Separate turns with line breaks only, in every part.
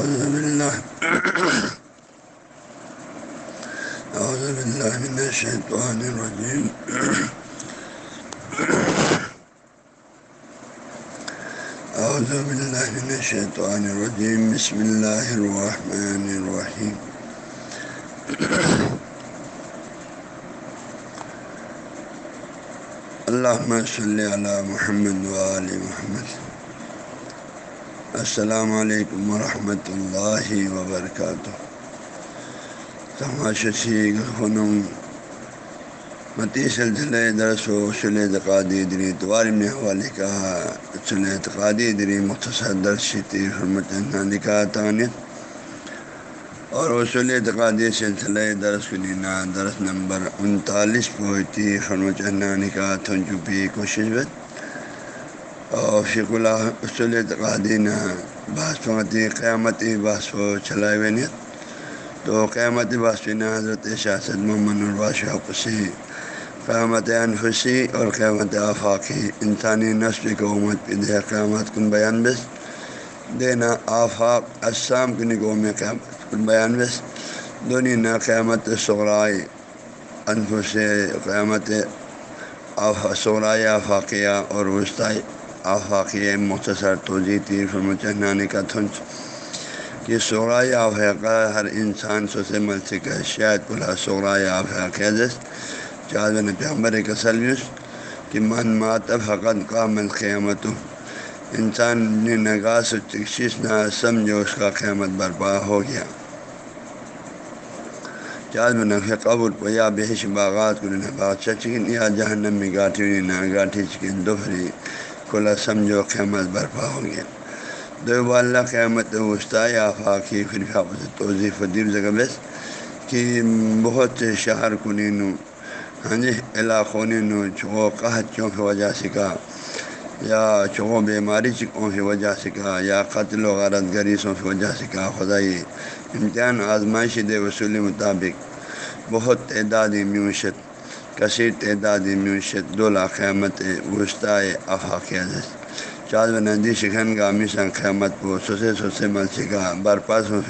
أعوذ بالله. أعوذ بالله من الشيطان الرجيم. أعوذ بالله من الشيطان الرجيم. بسم الله الرحمن الرحيم. اللهم صل على محمد وآل محمد. السلام علیکم ورحمۃ اللہ وبرکاتہ۔ تماشا خنم متی سلسلہ درس و اصول اعتقادی دری توار میں حوالے کا اصول اعتقادی دری مختصر درس حرمت کا تانیت اور اصول اعتقادی سلسلہ درس کنینا درس نمبر انتالیس پوتی حرمت کا تھنچوپی کوشش بت اور فک اللہ اصول اعتقادی نہ قیامتی باسپ چلائے ہوئے نیت تو قیامت باسپین حضرت شاست محمد الباش حفصی قیامت انفسی اور قیامت آفاقی انسانی نسل کو امت پہ قیامت کن بیان بس۔ دینا آفاق اسام کن قوم قیامت کن بیان بس۔ دونوں نہ قیامت سغرائے انفس قیامت سغرائے آفاقیہ اور وسطی آفاقی مختصر توجہ تیر فرم کا تھنچ کہ سغرائے آفاقہ، ہر انسان سو سے مل سکے شاید بلا سغرائے آفاقہ جس چار بن پیمبر کا سلوس کہ من مات فقط کا من قیامت۔ انسان نے نگاہ سے چکشش نہ سمجھو اس کا قیامت برپا ہو گیا۔ چار بن قبر پیا بحش باغات کو بادشاہ چکن یا جہنم میں گاٹھی نہ گاٹھی چکن دوہری کھلا سمجھو قیامت برپا ہو گیا دو اللہ قیامت وسطی آفاقی پھر توضیف فدیر جگہ بس کہ بہت شہر کنین ہاں جی علاقوں نو چو قحط چوں کی وجہ سے کہا، یا چو بیماری چکوں کی وجہ سے کہا، یا قتل و غارت گریسوں کی وجہ سے کہا، خدائی، امتحان آزمائش دے وصول مطابق بہت تعدادی میوشت کثیر تعدادی میوشت دو قیامت وسطی افاقیہ چار و ندی شکھن گامی سنگ قیامت پو سوسے سوسے مل سکا برپاس ہو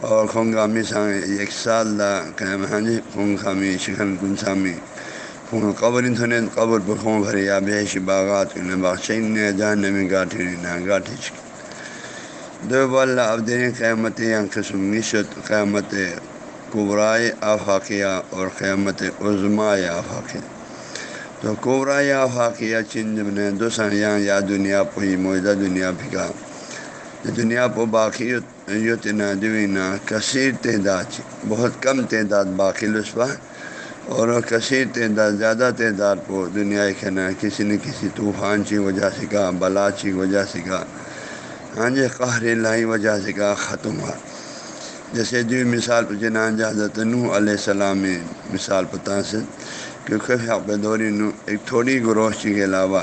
اور خون گامی سنگ ایک سال دا قیام ہاں جی خون خامی شکھن کن سامی. خون قبر تھنے قبر پر خون بھری یا بیش باغات باغشین نے جہاں نمی گاٹھی نہ گاٹھی چکی. دو بال اب دین قیامت یا قسم نشت قیامت قبرائے آفاقیہ اور قیامت عظمائے آفاقیہ۔ تو قبرائے آفاقیہ چند نے دو سیاں یا دنیا پوئی معدہ دنیا پھکا دنیا پو باقی یوت نہ دوینا، کثیر تعداد، بہت کم تعداد باقی لسبہ اور کثیر تعداد، زیادہ تعداد پو دنیا کے نا کسی نہ کسی طوفان کی وجہ سے کا بلا کی وجہ سے کا ہاں جی قہر لائی وجہ سے کا ختم ہوا۔ جیسے جو مثال پہ جنان حضرت نو علیہ السلام مثال پتہ سے کیونکہ حق دوری نو ایک تھوڑی گروشی کے علاوہ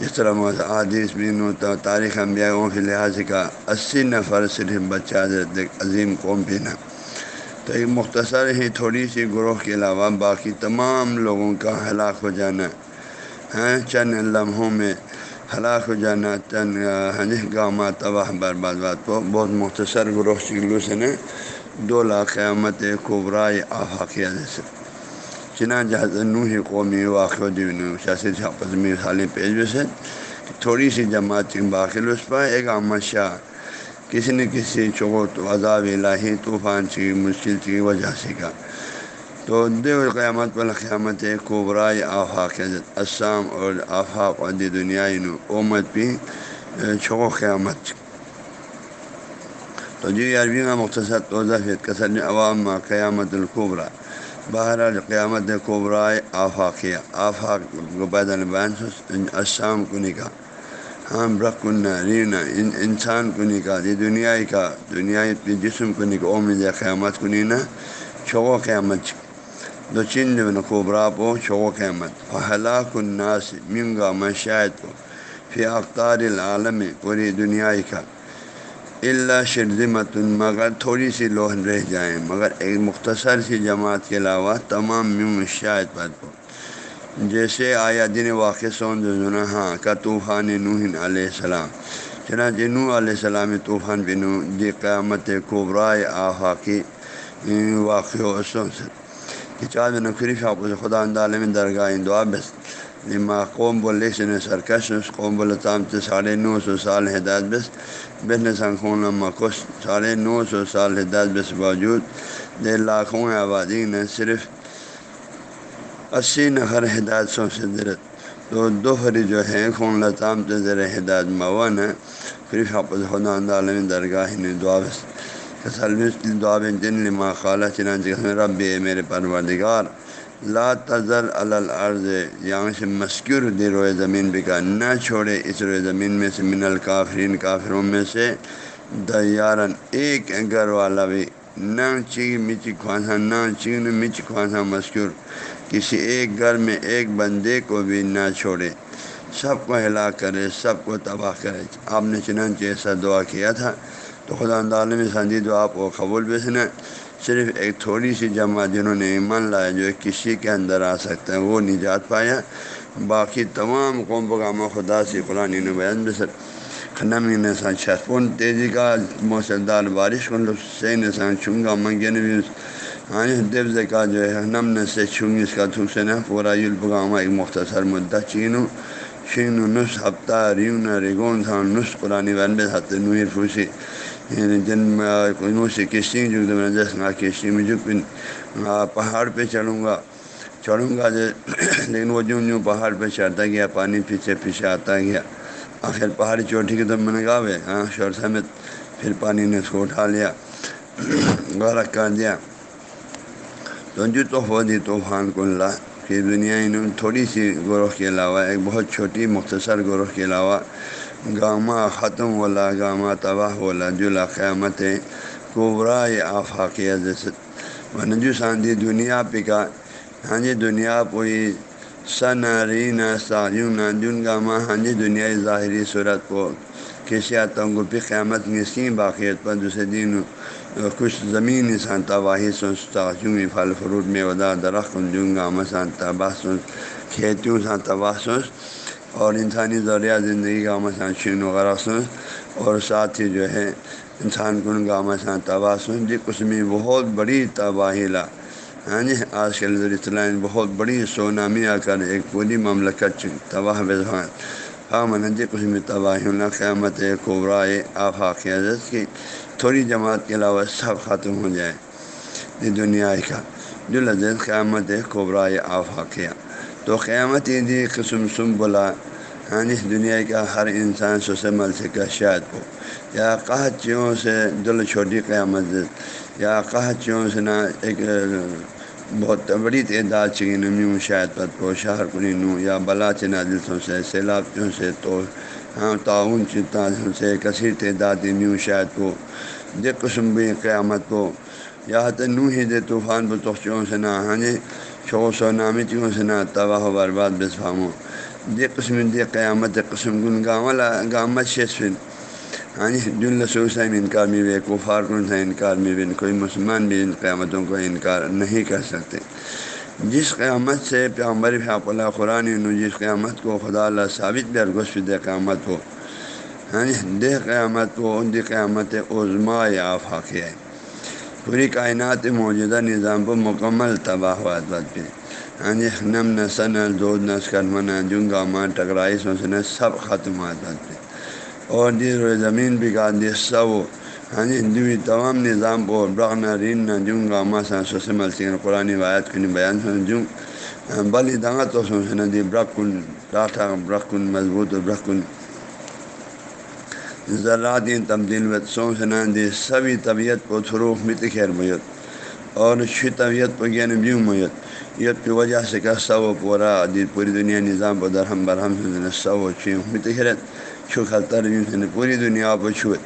جس طرح عادث بھی نو تو تاریخ انبیاءوں کے لحاظ کا اسی نفر صرف بچہ حضرت ایک عظیم قوم پینا تو ایک مختصر ہی تھوڑی سی گروہ کے علاوہ باقی تمام لوگوں کا ہلاک ہو جانا ہیں، چند لمحوں میں ہلاک ہو جانا چند گامہ تباہ برباد بات کو بہت مختصر گروہ شکلوں سے نے دو لاکھ قیامت قبرائے آفاقیہ جیسے چنا جہاز نو ہی قومی واقع شاست میں حالی پیش بس تھوڑی سی جماعت باقی اس پر ایک احمد شاہ کسی نہ کسی چوٹ عذاب الہی طوفان کی مشکل کی وجہ سے کا۔ تو دے قیامت پر قیامت قبرائے آفاق اسام اور آفاق عدی دنیا نو بھی چھو قیامت۔ تو جی عربی میں مختصر توضہ کثر عوام قیامت القبرا بہر قیامت قبرائے آفاقیہ آفاق کو پیدل بیان اسام کو نکاح ہاں برق رینا ان انسان کو نکاح یہ دنیا کا، دنیا جسم کو نکاح، امید قیامت کو نینا چھو قیامت۔ دو چند قبرا پو چھو قیامت. فلاک الناس منگا مشاہد کو فی اختار العالم پوری دنیا کا. اللہ شرزمت مگر تھوڑی سی لوہ رہ جائیں، مگر ایک مختصر سی جماعت کے علاوہ تمام مم شاید پر کو جیسے آیا دن واقع سون ہاں کا طوفان نوہن علیہ السلام. چنانچہ نو علیہ السلام طوفان بنو، دی قیامت قبرائے آفاقی واقع و سے کہ چار نقری شاپ خدا عالم درگاہ دعا بس لما قوم بولے سن سرکش قوم بول سے ساڑھے نو سو سال ہدایت بس بہن سنخون مکوس ساڑھے نو سو سال ہدایت بس باوجود دے لاکھوں آبادی نے صرف اسی نفر ہدایت سو سے درت تو دو فری جو ہے خون لطام سے زر ہدایت موان ہے پھر حافظ خدا عالم درگاہ نے دعا بس لما خالہ چنانچہ رب میرے پروردگار، لا تزر الارض یہاں سے مسکر دی روئے زمین بکا، نہ چھوڑے اس روئے زمین میں سے من الکافرین، کافروں میں سے دیارن ایک گھر والا بھی، نہ چی مچ خواصہ نہ چین مچ خواصہ مسکر کسی ایک گھر میں ایک بندے کو بھی نہ چھوڑے۔ سب کو ہلاک کرے، سب کو تباہ کرے۔ آپ نے چنانچہ ایسا دعا کیا تھا۔ تو خدا عالم سندی دعا کو قبول بھی سنا۔ صرف ایک تھوڑی سی جماعت جنہوں نے ایمان لایا جو کسی کے اندر آ سکتا ہے، وہ نجات پایا۔ باقی تمام قوم پگامہ خدا سے قرآن بیان بسر خنم نسان چھپون تیزی کا موسردار بارش کو لوگ سے نسان چھنگا منگین بھی ہاں جی، دیوز کا جو ہے نم نے سے چھنگ اس کا تھوک سے نا پورا یلپگامہ ایک مختصر مدعا چینو۔ شین نس ہفتہ ریون ریگون تھا نس قرآن بیان بس ہفتے نویر پھوسی۔ یعنی جن سے کشتی جو کشتی میں جو پہاڑ پہ چڑھوں گا چڑھوں گا لیکن وہ جوں جوں پہاڑ پہ چڑھتا گیا، پانی پیچھے پیچھے آتا گیا۔ آخر پہاڑی چوٹی کے تو میں نے گاوے ہاں شور سمیت پھر پانی نے اس کو اٹھا لیا غرق کر دیا۔ تو جو تو ہو دی طوفان کو اللہ کہ دنیا انہوں تھوڑی سی گروہ کے علاوہ، ایک بہت چھوٹی مختصر گروہ کے علاوہ گاما ختم والا گاما تباہ والا جلا قیامت کوبرا آفاق ونجو ساندھی دنیا پکا ہاں جی دنیا پوئی سن رینا سایون جن گاما ہاں جی دنیا ظاہری صورت کو کسی آتنگوں پہ قیامت نسیں باقیت پر دوسرے دن کچھ زمین انسان تباہی سوچتا چوں پھل فروٹ میں ودا درخت جوں گاما سان تباہ سوچ کھیتیوں سان تباہ سوچ اور انسانی ضروریات زندگی کا مسان شین وغیرہ سن اور ساتھ ہی جو ہے انسان کن کا مسان تباہ سن۔ جی قسمی بہت بڑی تباہی لا۔ ہاں جی آج کل اطلاع بہت بڑی سونامی آ کر ایک پوری مملکت تباہ بزان ہاں من جی قسمی تباہی اللہ قیامت قبرائے آفاق عزت کی تھوڑی جماعت کے علاوہ سب ختم ہو جائے۔ یہ دنیا کا۔ جو لذت قیامت قبرائے آفاقیہ تو قیامت دی قسم سم بولا ہاں جی دنیا کا ہر انسان سوسے مل سے کا شاید ہو۔ یا چیوں سے دل چھوٹی قیامت یا چیوں سے نہ ایک بہت بڑی تعداد چکی نمیوں شاید پت کو شہر کنی نو۔ یا بلا چنا دلسوں سے، سیلاب چوں سے تو ہاں تعاون چتوں سے کثیر تعداد میوں شاید کو جے قسم بھی قیامت کو یا تو نو ہی دے طوفان پہ توخچوں سے نہ۔ ہاں جی شو سو نامی چوں سے نہ تباہ و برباد بس فامو دے قسم دے قیامت قسم گن گاملا گامت شیسفن ہاں جی جن لسو سے انکار میں بھی کفار کن سے انکار میں بھی کوئی مسلمان بھی ان قیامتوں کو انکار نہیں کر سکتے. جس قیامت سے پیامبر فاق اللہ قرآن جس قیامت کو خدا اللہ ثابت بھی ارگوش یعنی دے قیامت کو ہاں جی دے قیامت کو ان دی قیامت عظما یا آفاق ہے. پوری کائنات موجودہ نظام پر مکمل تباہ ہوا پہ یعنی ہاں جی نم نسن دود نس کرمنا جنگا ماں ٹکرائی سوچنا سب ختم ہوا پہ اور دی زمین بگا دی سب ہاں جی یعنی ہندو تمام نظام کو برغنا رین، نہ جنگا ماں سا سوسے مل سنگھ قرآن وایت کنی بیان سن، جنگ۔ بلی دانگا تو سوچنا دی برکن ٹاٹا برکن مضبوط و برکن ذرات تبدیل و سوچنا دی سبھی طبیعت کو تھرو مت خیر میت اور شی طبیعت کو گین بیو میت یت کی وجہ سے کہ سو پورا دی پوری دنیا نظام پر درہم برہم سے سو چی مت خیرت چھو خطر پوری دنیا پہ چھوت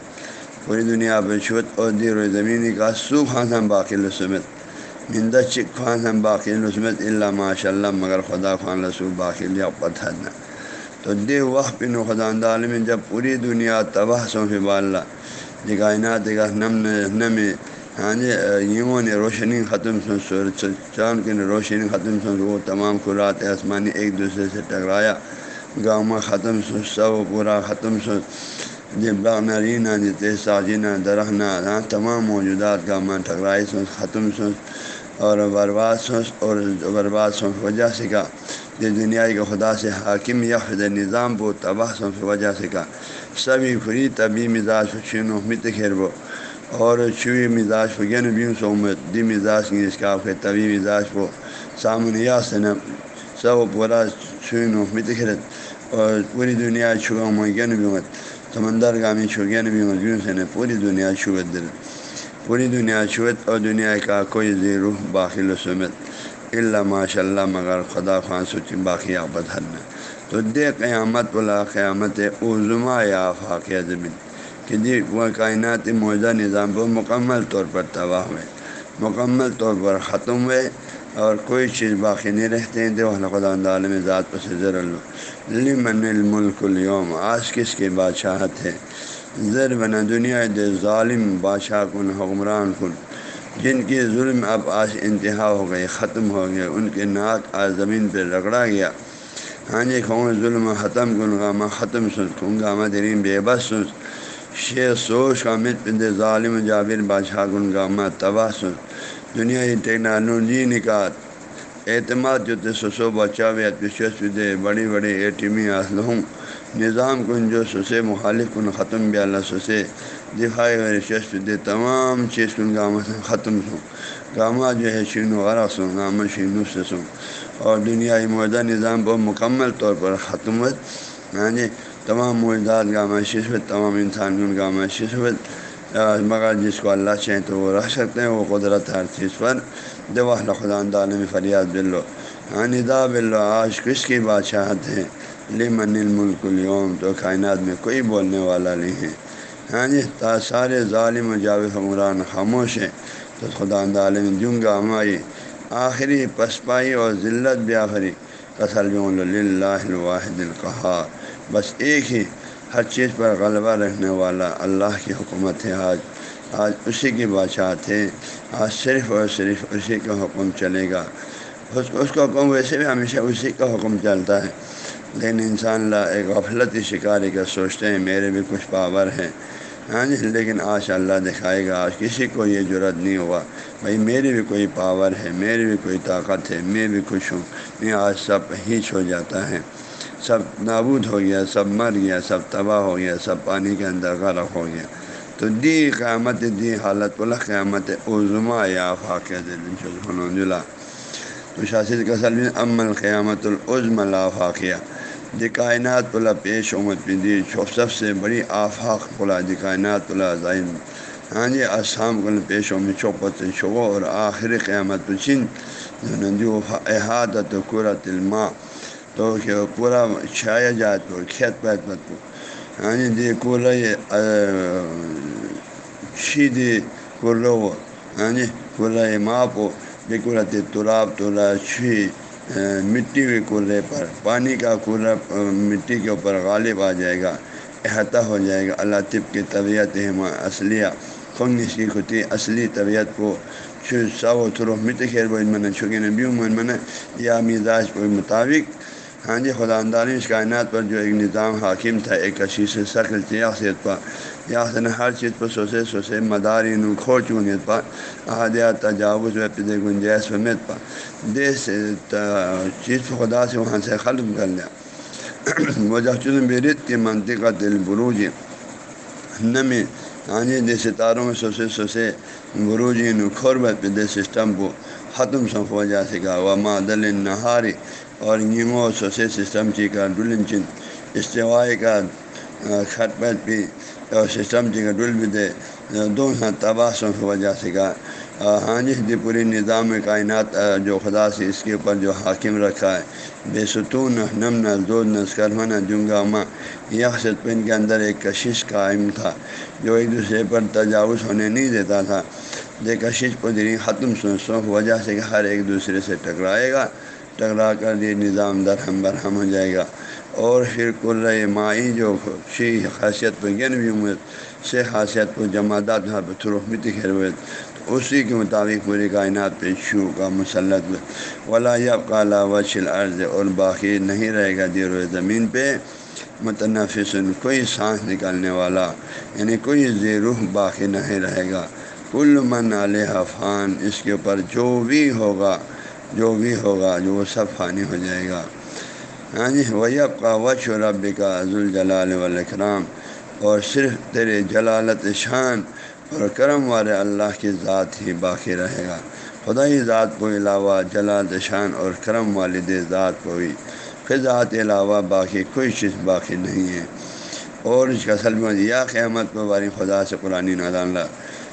پوری دنیا پہ چھوت اور دی روز زمینی کا سو خان ہم باقی لسمت مندا چک خان ہم باقی لسمت اللہ ماشاء اللہ مگر خدا خان لسو باقی لیا پتہ نہ تو دے وقت پن خدا عالم جب پوری دنیا تباہ سو فی باللہ کائنات دیکھا نم نم ہاں جی یوں نے روشنی ختم سن چاند کی روشنی ختم سن وہ تمام خورات آسمانی ایک دوسرے سے ٹکرایا۔ گاؤں میں ختم سن سب پورا ختم سن جب نرینہ جتنے ساجینہ درخنا ہاں تمام موجودات کا من ٹکرائی سوچ ختم سوچ اور برباد سوچ اور برباد سوچ وجہ سے کا۔ جس دنیا کے خدا سے حاکم یا خد نظام کو تباہ سوچ وجہ سے کا۔ سبھی فری طبی مزاج چین و مت خیر وہ اور چوئی مزاج کو گن بھی سومت دی مزاج کی اس کا طبی مزاج کو سامنے سے نہ سب پورا چھوئن و مت خرت اور پوری دنیا چھوا میں گن بھی مت سمندر گامی چھو گن بھی مت سے نے پوری دنیا چھوت دل پوری دنیا چھوت اور دنیا کا کوئی زیر روح باقی سمت اللہ ماشاء اللہ، مگر خدا خان سوچ باقی آبد حل تو دے قیامت بلا قیامت عظما یا فاقیہ زمین کہ جی وہ کائنات موجودہ نظام کو مکمل طور پر تباہ ہوئے، مکمل طور پر ختم ہوئے، اور کوئی چیز باقی نہیں رہتے۔ ہیں تو خدا عالم ذات پر سے ذر لمن الملک اليوم، آج کس کی بادشاہت ہے؟ زر بنا دنیا دے ظالم بادشاہ کن، حکمران کن۔ جن کی ظلم اب آج انتہا ہو گئی، ختم ہو گیا ان کے ناک آج زمین پہ رگڑا گیا۔ ہاں جی کھوں ظلم ختم کن گامہ ختم سن کھوں گامہ درین بے بس سن۔ شیر سوچ کا مت پند ظالم جابر بادشاہ کن گامہ تباہ سن۔ دنیا کی ٹیکنالوجی نکات اعتماد جو سسو بچا وے دے بڑی بڑی اے ٹیمی اسلحوں نظام کن جو سسے مخالف کن، ختم بھی اللہ سسے۔ جی دفاعی رشست دے تمام چیز کن گامہ سے ختم سوں گامہ جو ہے شین وغیرہ سوں گامہ شین سے سوں اور دنیائی معاہدہ نظام کو مکمل طور پر ختم ہاں جی تمام معجزات گامہ شسوت تمام انسان کن گامہ شسوت مگر جس کو اللہ چاہیں تو وہ رہ سکتے ہیں، وہ قدرت ہر چیز پر دوا خدا عالم فریاد بلو۔ ہاں ندا بلو، آج کس کی بادشاہت ہے؟ لمن الملک اليوم، تو کائنات میں کوئی بولنے والا نہیں ہے۔ ہاں جی سارے ظالم و جاوید حمران خاموش ہے تو خدا عالم جنگا ہماری آخری پسپائی اور ذلت بھی آخری۔ کسل اللہ الواحد القحار بس ایک ہی، ہر چیز پر غلبہ رکھنے والا اللہ کی حکومت ہے۔ آج آج اسی کی بادشاہت ہے۔ آج صرف اور صرف اسی کا حکم چلے گا۔ اس اس کا حکم ویسے بھی ہمیشہ اسی کا حکم چلتا ہے۔ لیکن انسان اللہ ایک غفلتی شکاری کا سوچتے ہیں، میرے بھی کچھ پاور ہیں۔ ہاں جی لیکن آج اللہ دکھائے گا، آج کسی کو یہ ضرورت نہیں ہوا۔ بھائی، میری بھی کوئی پاور ہے، میری بھی کوئی طاقت ہے، میں بھی خوش ہوں۔ میں آج سب ہیچ ہو جاتا ہے۔ سب نابود ہو گیا، سب مر گیا، سب تباہ ہو گیا، سب پانی کے اندر غرق ہو گیا۔ تو دی قیامت، دی حالت بلا قیامت عظما یا فاقیہ تو شاست کا سلم امن قیامت العظم لا فاقیہ۔ دی کائنات پلا پیش امت پہ دی سب سے بڑی آفاق پلا دی کائنات پلا ظائم ہاں جی آسام کو پیش امت چوپت شو اور آخر قیامت پچن جو احاطت قرۃ الماء۔ تو پورا چھایا جائے تو کھیت پیت پت پر۔ ہاں جی دی کورا شی دی کورو۔ ہاں جی کورا ماپ دی کورا تراب تولا چھی مٹی کے کولے پر، پانی کا کولر مٹی کے اوپر غالب آ جائے گا، احاطہ ہو جائے گا۔ اللہ طب کی طبیعت اصلیہ فنگس کی خطی اصلی طبیعت کو سو تھرو۔ مت خیر بن من چھکے نبیوں من من یا مزاج کے مطابق۔ ہاں جی خدا انداز اس کائنات پر جو ایک نظام حاکم تھا، ایک کشی شکل تھی پر۔ یا ہر چیز پر سوسے سوسے مداری نو کھو چونیت پر احادیات تجاوز و پد گنجائش ومیت پر دیش سے چیز خدا سے وہاں سے ختم کر لیا۔ وجہ چن بیرت کی منطقہ دل بروج نمی ہاں جی دے ستاروں میں سوسے سوسے بروجی نو کھور بت دے سسٹم کو ختم سنکھ وجہ سے کہا وہ مادل نہاری اور نیمو سوسے سسٹم چی کا ڈلن چن۔ استوائی کا کھٹ پت بھی اور سسٹم چی کا ڈل بھی دے دو تباہ سنکھ وجہ سے کہا ہاں جی دی پوری نظام کائنات جو خدا سے اس کے اوپر جو حاکم رکھا ہے بے ستون نم نہ نسکرمن جنگا ماں یہ پن کے اندر ایک کشش قائم تھا جو ایک دوسرے پر تجاوز ہونے نہیں دیتا تھا یہ کشش کو ختم سن سونکھ وجہ سے کہ ہر ایک دوسرے سے ٹکرائے گا، ٹکرا کر یہ نظام درہم برہم ہو جائے گا۔ اور پھر کل مائی جو شی خاصیت پہ گن بھی امید سے خاصیت کو جماعت تھرو مت خیر ہوئے۔ اسی کے مطابق پوری کائنات پہ شو کا مسلط ولا یب کالا وشل عرض اور باقی نہیں رہے گا دیر و زمین پہ۔ متنفس کوئی سانس نکالنے والا یعنی کوئی زیروح باقی نہیں رہے گا۔ کل من علیہ فان، اس کے اوپر جو بھی ہوگا، جو بھی ہوگا، جو وہ سب فانی ہو جائے گا۔ یعنی ہاں جی ویب کا وش و رب کا ذوالجلال والاکرام اور صرف تیرے جلالت شان اور کرم والے اللہ کی ذات ہی باقی رہے گا۔ خدا ہی ذات کو علاوہ جلالت شان اور کرم والد ذات کو ہی پھر ذات علاوہ باقی کوئی چیز باقی نہیں ہے۔ اور اس کا سلم یا قیامت کو باری خدا سے قرآن نادان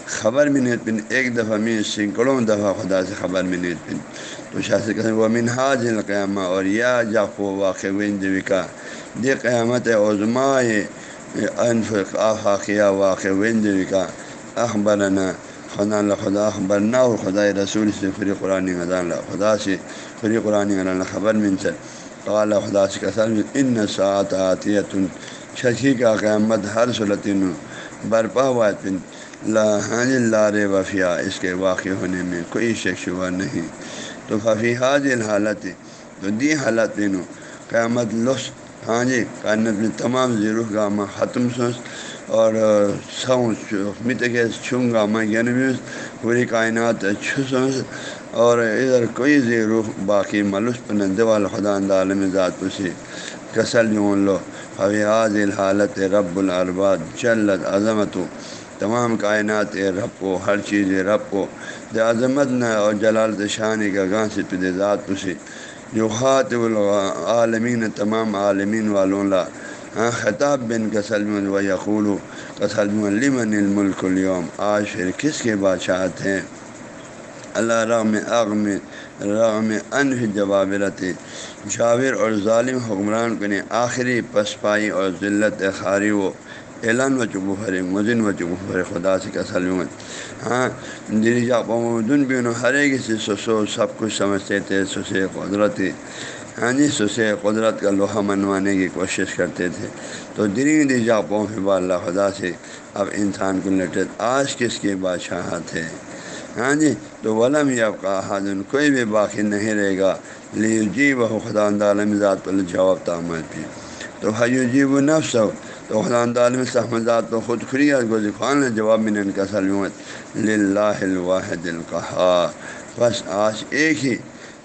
خبر بھی نہیں پن ایک دفعہ میں سینکڑوں دفعہ خدا سے خبر بھی نہیں پن تو شاست وہ منہاج القیامہ، اور یا جاپو واقع وینجوکا یہ قیامت عظما انف آفاقیہ واقع وینجوکا اخبرنا، خدا خدا اخبرنا اور خدا رسول سے فری قرآن غذان خدا سے فری قرآن غلّہ خبر من سے۔ قال خدا سے کثر ان سات عطیت شکی کا قیامت ہر صورتن برپا ہوا پن لاں لار وفیہ اس کے واقع ہونے میں کوئی شک شبہ نہیں۔ تو ففی حاض حالت تو دی حالت تینوں قیامت لس ہاں جی کائنت میں تمام زیرو گامہ ختم سوس اور مت کے چھم گامہ یعنی پوری کائنات چھس اور ادھر کوئی زیرو باقی ملوث پنند وال خدا عالم ذات پسی کسل جون لو۔ فویاض الحالت رب الرباد جلت عظمت تمام کائنات رب و ہر چیز رب و عظمت نہ اور جلال شان کا گاں سے پد ذات پسی جو خاطب العالمین، تمام عالمین والوں لا۔ ہاں خطاب بن کسلم و یقول کسلم لمن الملک اليوم؟ آج پھر کس کے بادشاہت ہیں؟ اللہ رغم اغم رغم انف جوابرت جاور اور ظالم حکمران کو نے آخری پسپائی اور ذلت خاری و اعلان و چبو بھرے مزن و چبو خدا سے کسلم ہاں دلی جا پودن بھی انہوں ہر ایک سے سو سب کچھ سمجھتے تھے سسے قدرت۔ ہاں جی سسے قدرت کا لوہا منوانے کی کوشش کرتے تھے۔ تو دلی دی جا پاؤں اللہ خدا سے اب انسان کو لٹے آج کس کی بادشاہت ہے ہاں جی تو ولم اب کا حاضر کوئی بھی باقی نہیں رہے گا۔ لی جی وہ خدا عالم ذات پر جواب تعمیر بھی۔ تو حیو جی وہ نفس ہو تو خدا عالم صحمدات تو خود خری خان نے جواب میں نے ان کا سلمت لاہ الواحد القحار بس آج ایک ہی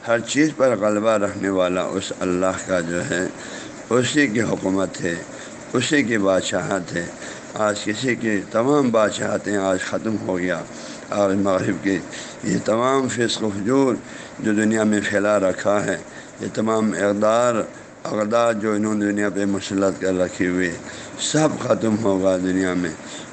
ہر چیز پر غلبہ رکھنے والا اس اللہ کا جو ہے، اسی کی حکومت ہے، اسی کی بادشاہت ہے۔ آج کسی کی تمام بادشاہتیں آج ختم ہو گیا۔ آج مغرب کی یہ تمام فسق و فجور جو دنیا میں پھیلا رکھا ہے، یہ تمام اقدار اقدار جو انہوں نے دنیا پہ مسلط کر رکھی ہوئی سب ختم ہوگا دنیا میں۔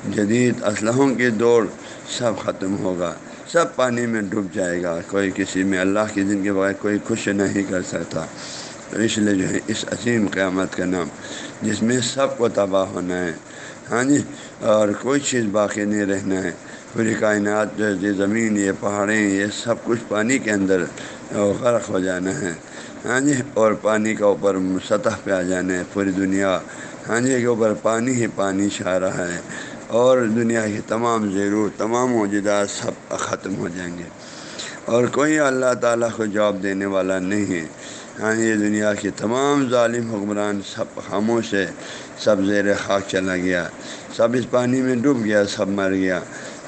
جدید اسلحوں کی دوڑ سب ختم ہوگا۔ سب پانی میں ڈوب جائے گا۔ کوئی کسی میں اللہ کی دن کے بغیر کوئی خوش نہیں کر سکتا۔ تو اس لیے جو ہے، اس عظیم قیامت کا نام، جس میں سب کو تباہ ہونا ہے۔ ہاں جی اور کوئی چیز باقی نہیں رہنا ہے۔ پوری کائنات جو یہ زمین، یہ پہاڑیں، یہ سب کچھ پانی کے اندر غرق ہو جانا ہے۔ ہاں جی اور پانی کا اوپر سطح پہ آ جانا ہے، پوری دنیا۔ ہاں جی کے اوپر پانی ہی پانی چھا رہا ہے، اور دنیا کی تمام ضرور تمام موجودات سب ختم ہو جائیں گے۔ اور کوئی اللہ تعالیٰ کو جواب دینے والا نہیں ہے۔ ہاں جی، یہ دنیا کی تمام ظالم حکمران سب خاموش ہے، سب زیر خاک چلا گیا، سب اس پانی میں ڈوب گیا، سب مر گیا۔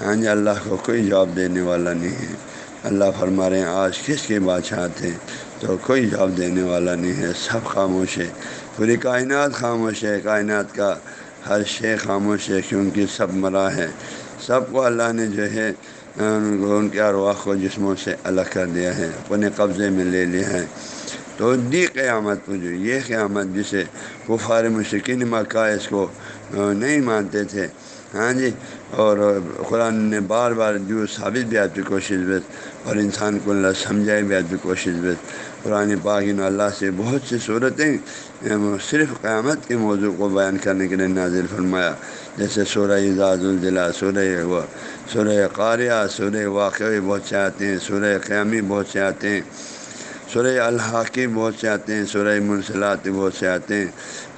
ہاں جی اللہ کو کوئی جواب دینے والا نہیں ہے۔ اللہ فرما رہے ہیں، آج کس کے بادشاہ تھے؟ تو کوئی جواب دینے والا نہیں ہے۔ سب خاموش ہے پوری کائنات خاموش ہے۔ کائنات کا ہر شے خاموش ہے، کیونکہ سب مرا ہے۔ سب کو اللہ نے جو ہے، ان کے ارواح کو جسموں سے الگ کر دیا ہے۔ اپنے قبضے میں لے لیا ہے۔ تو دی قیامت کو جو، یہ قیامت جسے کفار مشکین مکہ اس کو نہیں مانتے تھے۔ ہاں جی اور قرآن نے بار بار جو ثابت بھی آتی کوشش بت اور انسان کو اللہ سمجھائے بھی آتی کوشش بت قرآن پاکن اللہ سے بہت سی صورتیں صرف قیامت کے موضوع کو بیان کرنے کے لیے نازل فرمایا۔ جیسے سورہ اعزاز الضلع سورہ و سورہ قاریہ سورہ واقعی بہت سے آتے ہیں سورہ قیامی بہت سے آتے ہیں سورہ الحاقی بہت سے آتے ہیں، سورہ منصلات بہت سے آتے ہیں۔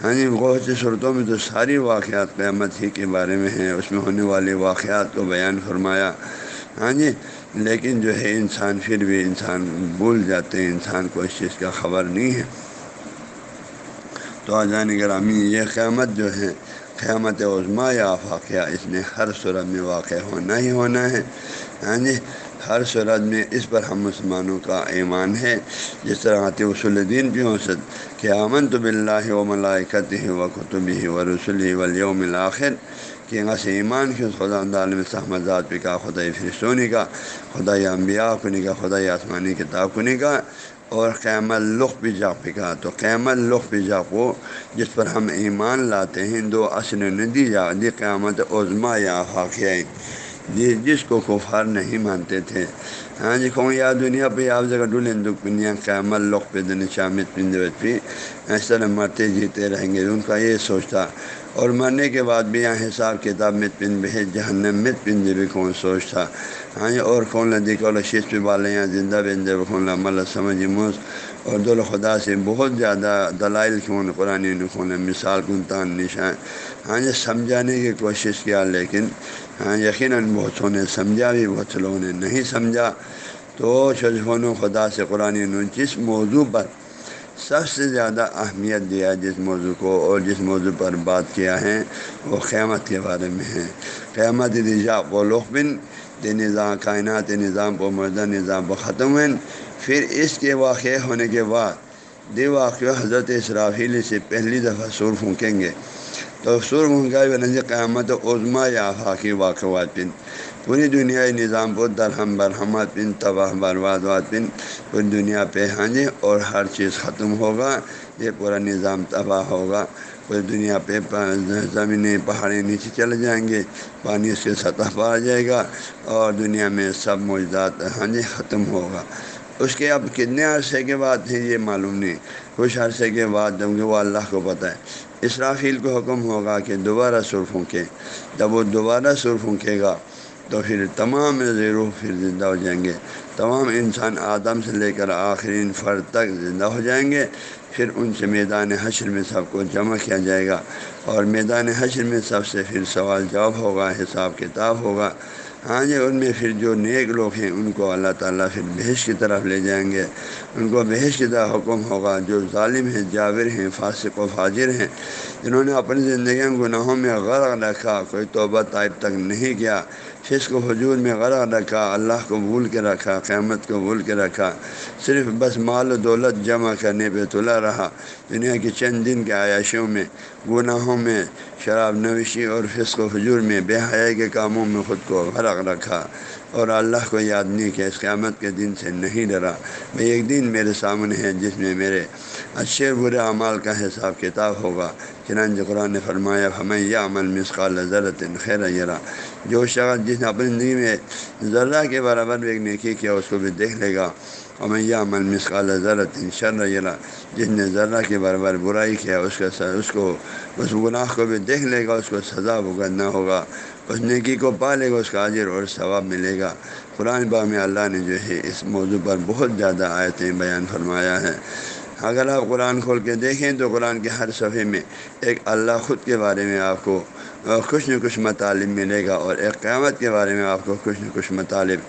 ہاں جی بہت سی صورتوں میں تو ساری واقعات قیامت ہی کے بارے میں ہیں۔ اس میں ہونے والے واقعات کو بیان فرمایا۔ ہاں جی لیکن جو ہے انسان پھر بھی انسان بھول جاتے ہیں۔ انسان کو اس چیز کا خبر نہیں ہے۔ تو آجان گرامی، یہ قیامت جو ہے قیامت عظما یا واقعہ اس میں ہر صورت میں واقع ہونا ہی ہونا ہے۔ ہاں جی ہر صورت میں اس پر ہم مسلمانوں کا ایمان ہے۔ جس طرح آتی اصول الدین بھی ہو سک کہ امن تو بلّہ و ملائکت ہی و قطبی و رسول ولیوم الآخر کہ سے ایمان کی خدا عالم صحمد پہ کا خدا فرسونی کا خدا انبیاء کنی کا خدا آسمانی کتاب کنی کا۔ اور قیامت لخ بھی جا پکا۔ تو قیامت لخ بھی جا کو جس پر ہم ایمان لاتے ہیں، دو اصل ندی جا دی قیامت عظما یا واقعہ جس جی، جس کو کفار نہیں مانتے تھے۔ ہاں جی کہوں یا دنیا پہ آپ جگہ ڈولیں دکھ پنیا قیامت لخ پہ دن شامت پندے پہ۔ اس طرح مرتے جیتے رہیں گے۔ ان کا یہ سوچتا اور مرنے کے بعد بھی یہاں حساب کتاب مت پن بھیج جہنم مت پن بھی کون سوچ تھا۔ ہاں اور کون لدی کو شیش پہ بالے یہاں زندہ بن دے کون مل سمجھ موس اور دول خدا سے بہت زیادہ دلائل کیوں قرآن نخون مثال کن تان نشان۔ ہاں یہ سمجھانے کی کوشش کیا، لیکن ہاں یقیناً بہت نے سمجھا بھی، بہت سے لوگوں نے نہیں سمجھا۔ تو شجفون خدا سے قرآن جس موضوع پر سب سے زیادہ اہمیت دیا جس موضوع کو اور جس موضوع پر بات کیا ہے وہ قیامت کے بارے میں ہے۔ قیامت رجا و لخبن دے نظام، کائنات نظام و مردہ نظام و ختم ہیں پھر اس کے واقع ہونے کے بعد دے واقع حضرت اسرافیل سے پہلی دفعہ سور پھونکیں گے۔ تو سور پھونکا بنجی قیامت عظما یا آفاقی واقعات پن پوری دنیا نظام پر درہم برہمات پن تباہ برباد پن پوری دنیا پہ ہاں جی اور ہر چیز ختم ہوگا، یہ پورا نظام تباہ ہوگا۔ پوری دنیا پہ زمینیں، پہاڑیں نیچے چلے جائیں گے، پانی اس سطح پر آ جائے گا اور دنیا میں سب موجودات ہاں جی ختم ہوگا۔ اس کے اب کتنے عرصے کے بعد ہیں یہ معلوم نہیں۔ کچھ عرصے کے بعد جبکہ وہ اللہ کو پتہ ہے۔ اسرافیل کو حکم ہوگا کہ دوبارہ سر پھونکے جب وہ دوبارہ سر پھونکے گا تو پھر تمام زیرو پھر زندہ ہو جائیں گے۔ تمام انسان آدم سے لے کر آخرین فرد تک زندہ ہو جائیں گے۔ پھر ان سے میدان حشر میں سب کو جمع کیا جائے گا۔ اور میدان حشر میں سب سے پھر سوال جواب ہوگا، حساب کتاب ہوگا۔ ہاں جی ان میں پھر جو نیک لوگ ہیں، ان کو اللہ تعالیٰ پھر بحث کی طرف لے جائیں گے۔ ان کو بحث کی طرح حکم ہوگا۔ جو ظالم ہیں جاور ہیں، فاسق و فاجر ہیں، جنہوں نے اپنی زندگی میں گناہوں میں غرق رکھا، کوئی توبہ طائب تک نہیں کیا۔ فسق و حجور میں غرق رکھا، اللہ کو بھول کے رکھا، قیامت کو بھول کے رکھا۔ صرف بس مال و دولت جمع کرنے پہ تلا رہا۔ دنیا کی چند دن کے عیاشیوں میں، گناہوں میں، شراب نوشی اور فسق و حجور میں بے حیا کے کاموں میں خود کو غرق رکھا۔ اور اللہ کو یاد نہیں کیا اس قیامت کے دن سے نہیں ڈرا۔ میں ایک دن میرے سامنے ہے جس میں میرے اچھے برے اعمال کا حساب کتاب ہوگا۔ چنانچہ قرآن نے فرمایا ہمیں یہ عمل مسقال ضرورت خیر یرا جو شخص جس نے اپنی زندگی میں ذرہ کے برابر بھی ایک نیکی کیا، اس کو بھی دیکھ لے گا۔ اور میں یہ عمل مسقال ضرورت شر یرا، جس نے ذرہ کے برابر برائی کیا، اس کا اس کو اس گناہ کو بھی دیکھ لے گا، اس کو سزا بھگتنا ہوگا۔ اس نیکی کو پا لے گا، اس کا عاجر اور ثواب ملے گا۔ قرآن با میں اللہ نے جو ہے اس موضوع پر بہت زیادہ آیتیں بیان فرمایا ہے اگر آپ قرآن کھول کے دیکھیں تو قرآن کے ہر صفحے میں ایک اللہ خود کے بارے میں آپ کو کچھ نہ کچھ مطالب ملے گا اور ایک قیامت کے بارے میں آپ کو کچھ نہ کچھ مطالب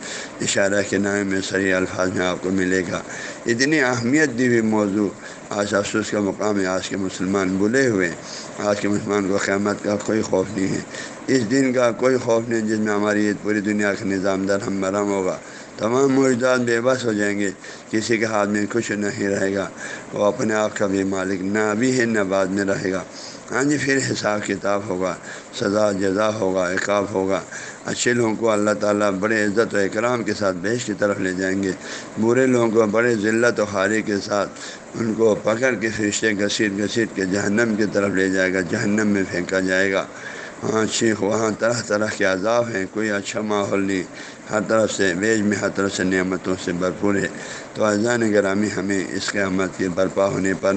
اشارہ کے نام میں سری الفاظ میں آپ کو ملے گا۔ اتنی اہمیت دی ہوئی موضوع آج افسوس کا مقام ہے، آج کے مسلمان بھولے ہوئے آج کے مسلمان کو قیامت کا کوئی خوف نہیں ہے۔ اس دن کا کوئی خوف نہیں جس میں ہماری پوری دنیا کا نظام در ہم برہم ہوگا۔ تمام موجودات بے بس ہو جائیں گے، کسی کے ہاتھ میں کچھ نہیں رہے گا۔ وہ اپنے آپ کا بھی مالک، نہ ابھی ہے، نہ بعد میں رہے گا۔ ہاں جی پھر حساب کتاب ہوگا، سزا، جزا ہوگا، عقاب ہوگا۔ اچھے لوگوں کو اللہ تعالیٰ بڑے عزت و اکرام کے ساتھ بیش کی طرف لے جائیں گے۔ برے لوگوں کو بڑے ذلت و خاری کے ساتھ ان کو پکڑ کے فرشتے گھسیٹ گھسیٹ کے جہنم کی طرف لے جائے گا، جہنم میں پھینکا جائے گا۔ وہاں شیخ وہاں طرح طرح کے عذاب ہیں، کوئی اچھا ماحول نہیں۔ ہر طرف سے ویج میں ہر طرف سے نعمتوں سے بھرپور ہے۔ تو اذان گرامی ہمیں اس قیامت کے برپا ہونے پر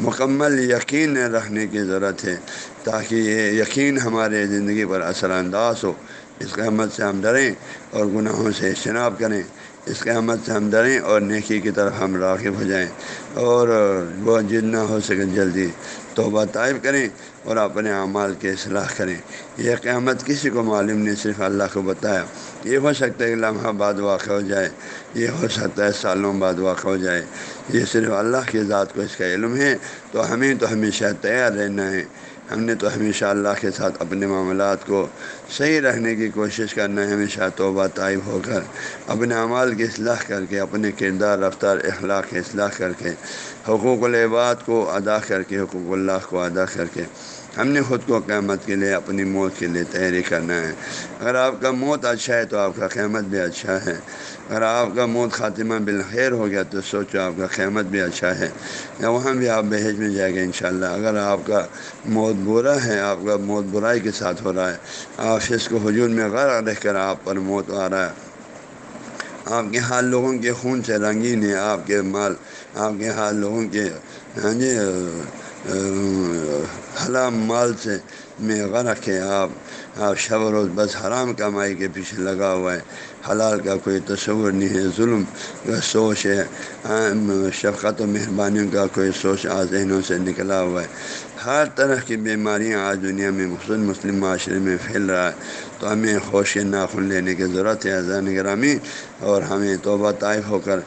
مکمل یقین رکھنے کی ضرورت ہے، تاکہ یہ یقین ہمارے زندگی پر اثر انداز ہو۔ اس قیامت سے ہم ڈریں اور گناہوں سے اجتناب کریں۔ اس قیامت سے ہم ڈریں اور نیکی کی طرف ہم راغب ہو جائیں۔ اور وہ جتنا ہو سکے جلدی توبہ طائب کریں اور اپنے اعمال کی اصلاح کریں۔ یہ قیامت کسی کو معلوم نہیں، صرف اللہ کو بتایا۔ یہ ہو سکتا ہے کہ لمحہ بعد واقع ہو جائے۔ یہ ہو سکتا ہے سالوں بعد واقع ہو جائے۔ یہ صرف اللہ کی ذات کو اس کا علم ہے۔ تو ہمیں تو ہمیشہ تیار رہنا ہے۔ ہم نے تو ہمیشہ اللہ کے ساتھ اپنے معاملات کو صحیح رکھنے کی کوشش کرنا ہے، ہمیشہ توبہ طائب ہو کر اپنے اعمال کی اصلاح کر کے، اپنے کردار، رفتار، اخلاق کی اصلاح کر کے، حقوق العباد کو ادا کر کے، حقوق اللہ کو ادا کر کے ہم نے خود کو قیامت کے لیے اپنی موت کے لیے تیاری کرنا ہے۔ اگر آپ کا موت اچھا ہے تو آپ کا قیامت بھی اچھا ہے۔ اگر آپ کا موت خاتمہ بالخیر ہو گیا تو سوچو آپ کا قیامت بھی اچھا ہے۔ یا وہاں بھی آپ بحج میں جائے گا انشاءاللہ۔ اگر آپ کا موت برا ہے، آپ کا موت برائی کے ساتھ ہو رہا ہے حافظ کو حجور میں غرق رہ کر آپ پر موت آ رہا ہے۔ آپ کے حال لوگوں کے خون سے رنگین ہے، آپ کے مال، آپ کے حال لوگوں کے ہاں جی حلام مال سے میں غرق ہے۔ آپ آپ شب و روز بس حرام کمائی کے پیچھے لگا ہوا ہے۔ حلال کا کوئی تصور نہیں ہے، ظلم کا سوچ ہے۔ شفقت و مہربانیوں کا کوئی سوچ آ ذہنوں سے نکلا ہوا ہے۔ ہر طرح کی بیماریاں آج دنیا میں مخصوص مسلم معاشرے میں پھیل رہا ہے۔ تو ہمیں خوش ناخن لینے کی ضرورت ہے اذان گرامی اور ہمیں توبہ طائف ہو کر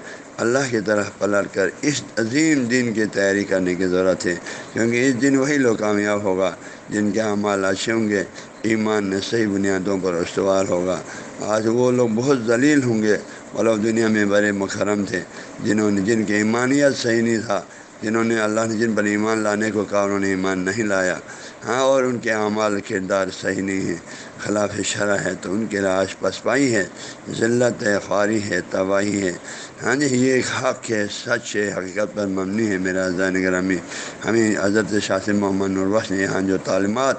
اللہ کی طرف پلٹ کر اس عظیم دن کی تیاری کرنے کی ضرورت ہے۔ کیونکہ اس دن وہی لوگ کامیاب ہوگا جن کے اعمال اچھے ہوں گے۔ ایمان نے صحیح بنیادوں پر استوار ہوگا۔ آج وہ لوگ بہت ذلیل ہوں گے۔ وہ دنیا میں بڑے مکرم تھے، جنہوں نے جن کی ایمانیت صحیح نہیں تھا، جنہوں نے اللہ نے جن پر ایمان لانے کو کہا، انہوں نے ایمان نہیں لایا۔ ہاں اور ان کے اعمال کردار صحیح نہیں ہے خلاف شرح ہے تو ان کے راش پسپائی ہے ذلت ہے، خواری ہے، تباہی ہے۔ ہاں جی یہ ایک حق ہے، سچ ہے، حقیقت پر مبنی ہے میرا زین گرامی۔ ہمیں حضرت شاثر محمد نروش نے یہاں جو تعلیمات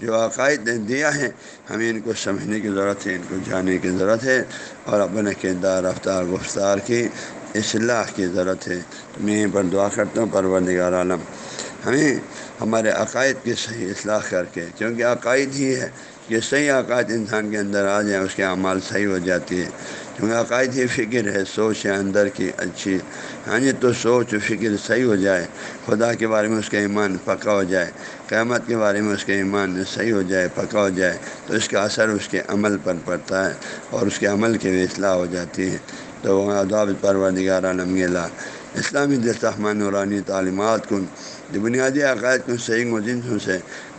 جو عقائد نے دیا ہے ہمیں ان کو سمجھنے کی ضرورت ہے، ان کو جاننے کی ضرورت ہے اور اپنے کردار، رفتار، گفتار کی اصلاح کی ضرورت ہے۔ میں پر دعا کرتا ہوں، پروردگار عالم، ہمیں ہمارے عقائد کی صحیح اصلاح کر کے، کیونکہ عقائد ہی ہے کہ صحیح عقائد انسان کے اندر آ جائیں، اس کے اعمال صحیح ہو جاتی ہے کیونکہ عقائد ہی فکر ہے، سوچ ہے اندر کی اچھی۔ ہاں جی تو سوچ و فکر صحیح ہو جائے، خدا کے بارے میں اس کا ایمان پکا ہو جائے، قیامت کے بارے میں اس کے ایمان صحیح ہو جائے، پکا ہو جائے، تو اس کا اثر اس کے عمل پر پڑتا ہے اور اس کے عمل کی بھی اصلاح ہو جاتی ہے۔ تو اداب پروردگار عالم اسلامی دستحمان نورانی تعلیمات کن۔ بنیادی عقائد کو صحیح مجنسوں سے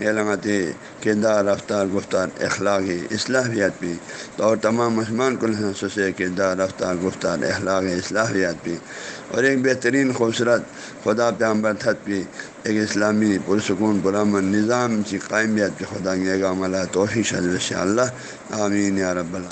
علامتی کردار، رفتار، گفتار، اخلاقی اصلاحیات بھی۔ تو اور تمام مسلمان کل سے کردار، رفتار، گفتار اخلاق اصلاحیات بھی۔ اور ایک بہترین خوبصورت خدا پیامبر تھت بھی۔ ایک اسلامی پرسکون، پرامن نظام کی قائمیت کے خدا کے عملہ توحیش اللہ۔ آمین یا رب اللہ